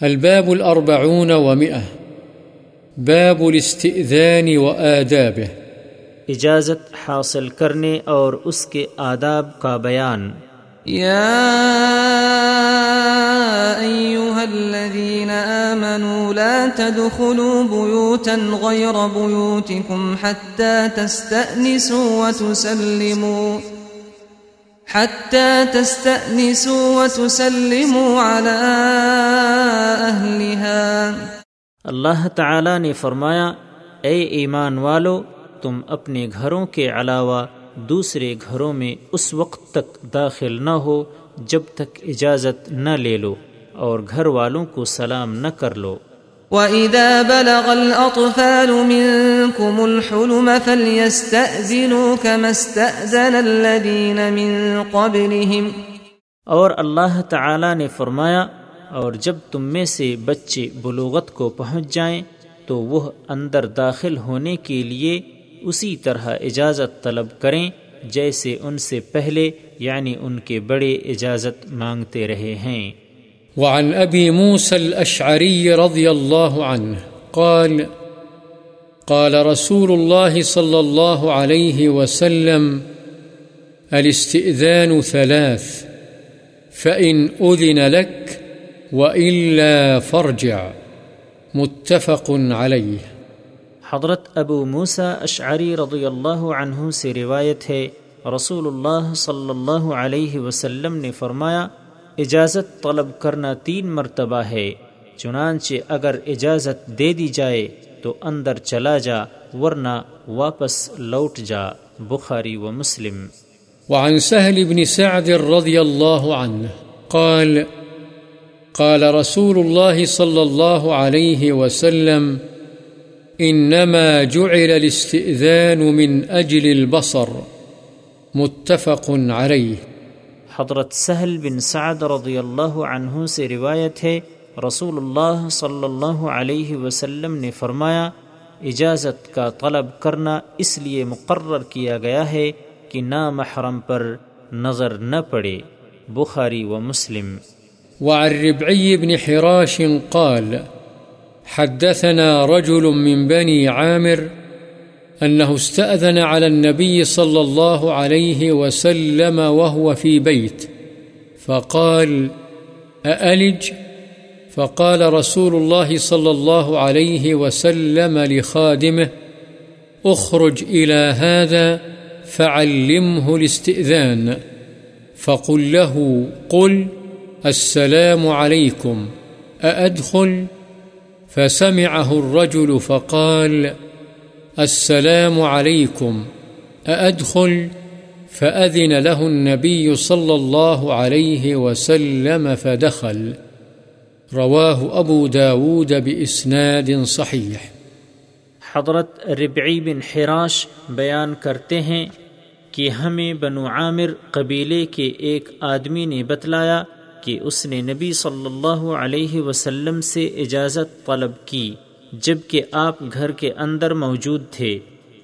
الباب الأربعون ومئة. باب الاستئذان وآدابه. اجازت حاصل کرنے اور اس کے آداب کا بیان۔ يا أيها الذين آمنوا لا تدخلوا بيوتا غير بيوتكم حتى تستأنسوا وتسلموا۔ حتى تستأنسوا وتسلموا على أهلها. اللہ تعالی نے فرمایا، اے ایمان والو، تم اپنے گھروں کے علاوہ دوسرے گھروں میں اس وقت تک داخل نہ ہو جب تک اجازت نہ لے لو اور گھر والوں کو سلام نہ کر لو۔ وَإِذَا بَلَغَ الْأَطْفَالُ مِنكُمُ الْحُلُمَ فَلْيَسْتَأْذِنُوا كَمَا اسْتَأْذَنَ الَّذِينَ مِن قَبْلِهِمْ۔ اور اللہ تعالی نے فرمایا، اور جب تم میں سے بچے بلوغت کو پہنچ جائیں، تو وہ اندر داخل ہونے کے لیے اسی طرح اجازت طلب کریں، جیسے ان سے پہلے یعنی ان کے بڑے اجازت مانگتے رہے ہیں۔ وعن أبي موسى الأشعري رضي الله عنه قال قال رسول الله صلى الله عليه وسلم الاستئذان ثلاث، فإن أذن لك وإلا فارجع. متفق عليه. حضرت ابو موسا اشعری رضی اللہ عنہ سے روایت ہے، رسول اللہ صلی اللہ علیہ وسلم نے فرمایا اجازت طلب کرنا تین مرتبہ ہے، چنانچہ اگر اجازت دے دی جائے تو اندر چلا جا، ورنہ واپس لوٹ جا۔ بخاری و مسلم۔ وعن سهل بن سعد رضي الله عنه قال قال رسول الله صلى الله عليه وسلم إنما جعل الاستئذان من أجل البصر. متفق عليه حضرت سہل بن سعد رضی اللہ عنہ سے روایت ہے رسول اللہ صلی اللہ علیہ وسلم نے فرمایا، اجازت کا طلب کرنا اس لیے مقرر کیا گیا ہے کہ نامحرم پر نظر نہ پڑے۔ بخاری و مسلم۔ وعن ربعي بن حراش قال، حدثنا رجل من بني عامر أنه استأذن على النبي صلى الله عليه وسلم وهو في بيت. فقال، أألج؟ فقال رسول الله صلى الله عليه وسلم لخادمه، اخرج إلى هذا فعلمه الاستئذان. فقل له، قل، السلام عليكم، أأدخل؟ فسمعه الرجل فقال السلام عليكم. أأدخل؟ فأذن له النبي صلى الله عليه وسلم فدخل. رواه أبو داود بإسناد صحيح. حضرت ربعی بن حراش بیان کرتے ہیں کہ ہمیں بنو عامر قبیلے کے ایک آدمی نے بتلایا کہ اس نے نبی صلی اللہ علیہ وسلم سے اجازت طلب کی۔ جبکہ آپ گھر کے اندر موجود تھے،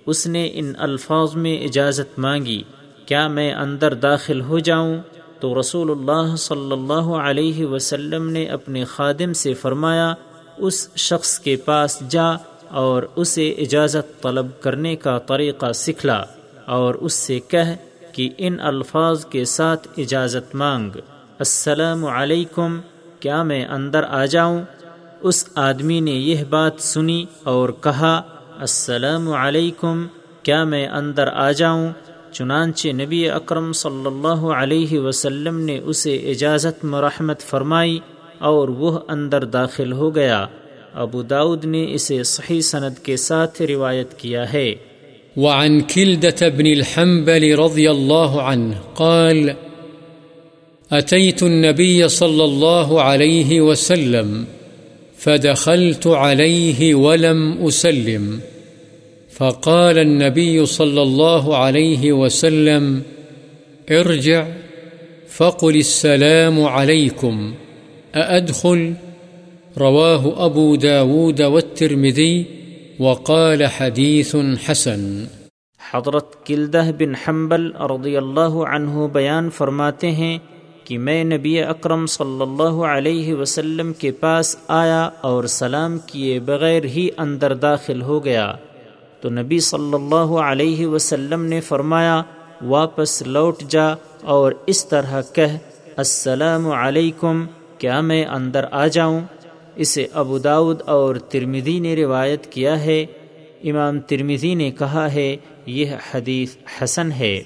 اس نے ان الفاظ میں اجازت مانگی، کیا میں اندر داخل ہو جاؤں؟ تو رسول اللہ صلی اللہ علیہ وسلم نے اپنے خادم سے فرمایا، اس شخص کے پاس جا اور اسے اجازت طلب کرنے کا طریقہ سکھلا اور اس سے کہہ کہ ان الفاظ کے ساتھ اجازت مانگ۔ السلام علیکم، کیا میں اندر آ جاؤں؟ اس آدمی نے یہ بات سنی اور کہا، السلام علیکم، کیا میں اندر آ جاؤں؟ چنانچہ نبی اکرم صلی اللہ علیہ وسلم نے اسے اجازت مرحمت فرمائی اور وہ اندر داخل ہو گیا۔ ابو داود نے اسے صحیح سند کے ساتھ روایت کیا ہے۔ وعن كلدة بن الحنبل رضي الله عنه قال أتيت النبي صلى الله عليه وسلم فدخلت عليه ولم أسلم. فقال النبي صلى الله عليه وسلم، ارجع، فقل السلام عليكم، أأدخل؟ رواه أبو داود والترمذي وقال حديث حسن. حضرت کلدہ بن حنبل رضی اللہ عنہ بیان فرماتے ہیں کہ میں نبی اکرم صلی اللہ علیہ وسلم کے پاس آیا اور سلام کیے بغیر ہی اندر داخل ہو گیا۔ تو نبی صلی اللہ علیہ وسلم نے فرمایا، واپس لوٹ جا اور اس طرح کہہ، السلام علیکم، کیا میں اندر آ جاؤں؟ اسے ابو داود اور ترمدی نے روایت کیا ہے۔ امام ترمدی نے کہا ہے، یہ حدیث حسن ہے۔